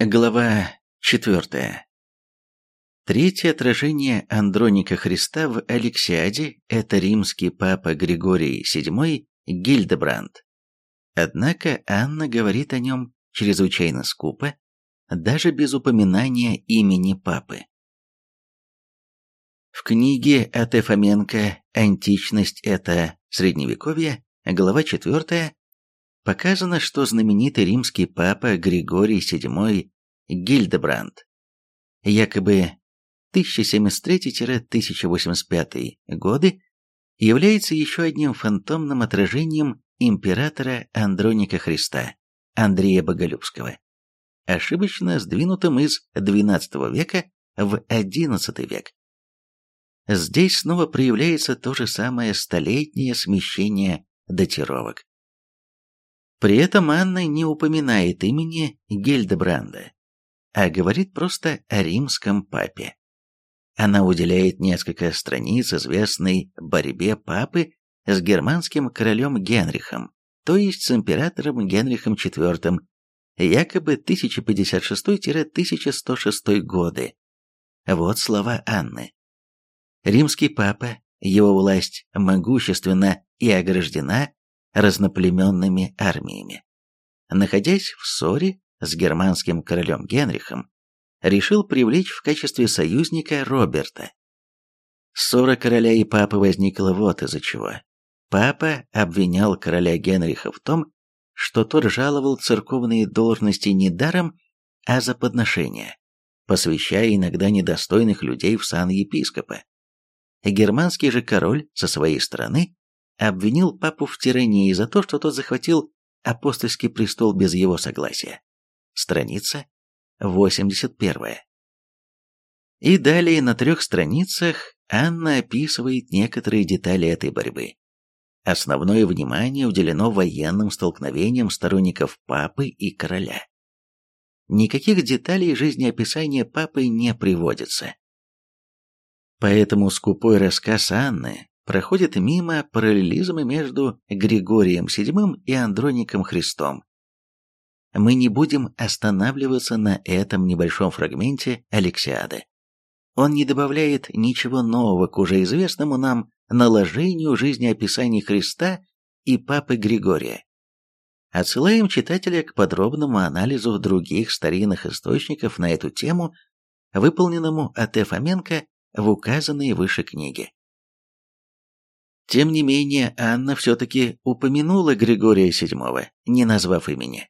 Глава 4. Третье отражение Андроника Христа в Алексиаде – это римский папа Григорий VII Гильдебранд. Однако Анна говорит о нем чрезвычайно скупо, даже без упоминания имени папы. В книге А.Т. Фоменко «Античность – это средневековье», глава 4, показано, что знаменитый римский папа Григорий VII Гильдебранд, якобы 1073-1085 годы, является еще одним фантомным отражением императора Андроника Христа, Андрея Боголюбского, ошибочно сдвинутым из XII века в XI век. Здесь снова проявляется то же самое столетнее смещение датировок. При этом Анна не упоминает имени Гельдебранда, а говорит просто о римском папе. Она уделяет несколько страниц известной борьбе папы с германским королем Генрихом, то есть с императором Генрихом IV, якобы 1056-1106 годы. Вот слова Анны. Римский папа, его власть могущественна и ограждена разноплеменными армиями. Находясь в ссоре с германским королем Генрихом, решил привлечь в качестве союзника Роберта. Ссора короля и папы возникла вот из-за чего. Папа обвинял короля Генриха в том, что тот жаловал церковные должности не даром, а за подношения, посвящая иногда недостойных людей в сан епископа. Германский же король, со своей стороны, обвинил папу в тирании за то, что тот захватил апостольский престол без его согласия. Страница 81. И далее на трех страницах Анна описывает некоторые детали этой борьбы. Основное внимание уделено военным столкновениям сторонников папы и короля. Никаких деталей жизнеописания папы не приводится. Поэтому скупой рассказ Анны проходит мимо параллелизма между Григорием VII и Андроником Христом. Мы не будем останавливаться на этом небольшом фрагменте Алексиады. Он не добавляет ничего нового к уже известному нам наложению жизнеописаний Христа и Папы Григория. Отсылаем читателя к подробному анализу других старинных источников на эту тему, выполненному А.Т. Фоменко в указанной выше книге. Тем не менее, Анна все-таки упомянула Григория VII, не назвав имени.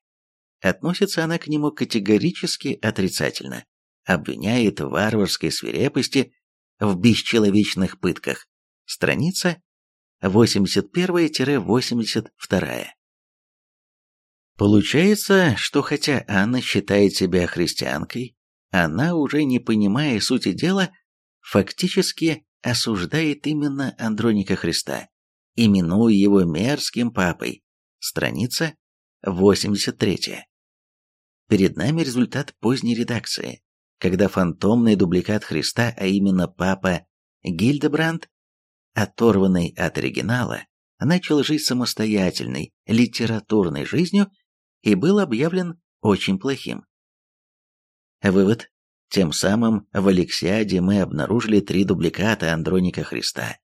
Относится она к нему категорически отрицательно, обвиняет в варварской свирепости, в бесчеловечных пытках. Страница 81-82. Получается, что хотя Анна считает себя христианкой, она, уже не понимая сути дела, фактически осуждает именно Андроника Христа, именуя его мерзким папой. Страница 83. Перед нами результат поздней редакции, когда фантомный дубликат Христа, а именно папа Гильдебранд, оторванный от оригинала, начал жить самостоятельной, литературной жизнью и был объявлен очень плохим. Вывод. Тем самым в Алексиаде мы обнаружили три дубликата Андроника Христа.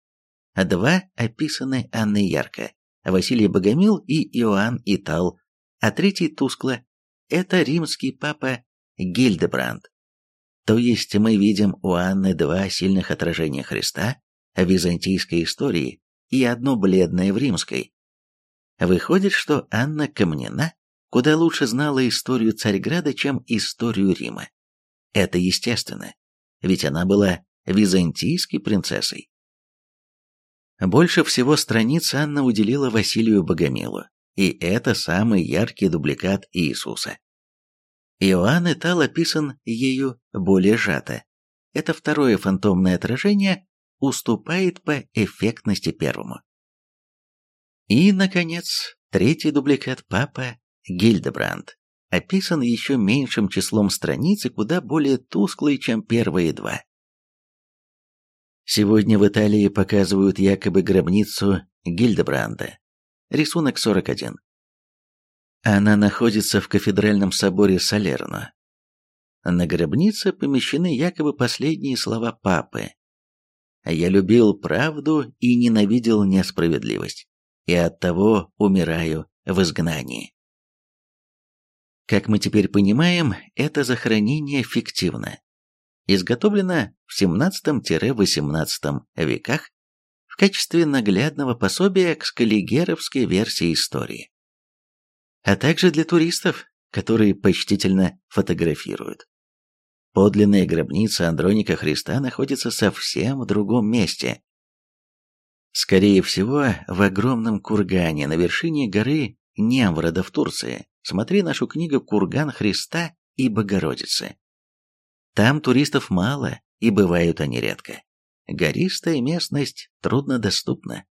Два описаны Анной Ярко, Василий Богомил и Иоанн Итал, а третий тускло – это римский папа Гильдебранд. То есть мы видим у Анны два сильных отражения Христа в византийской истории и одно бледное в римской. Выходит, что Анна Камнина куда лучше знала историю Царьграда, чем историю Рима. Это естественно, ведь она была византийской принцессой. Больше всего страниц Анна уделила Василию Богомилу, и это самый яркий дубликат Иисуса. Иоанн Итал описан ею более сжато. Это второе фантомное отражение уступает по эффектности первому. И, наконец, третий дубликат Папа Гильдебранд описан еще меньшим числом страниц и куда более тусклый, чем первые два. Сегодня в Италии показывают якобы гробницу Гильдебранда. Рисунок 41. Она находится в кафедральном соборе Салерно. На гробнице помещены якобы последние слова папы. «Я любил правду и ненавидел несправедливость, и оттого умираю в изгнании». Как мы теперь понимаем, это захоронение фиктивно. Изготовлено в 17-18 веках в качестве наглядного пособия к скаллигеровской версии истории, а также для туристов, которые почтительно фотографируют. Подлинная гробница Андроника Христа находится совсем в другом месте. Скорее всего, в огромном кургане на вершине горы Немврода в Турции. Смотри нашу книгу «Курган Христа и Богородицы». Там туристов мало, и бывают они редко. Гористая местность труднодоступна.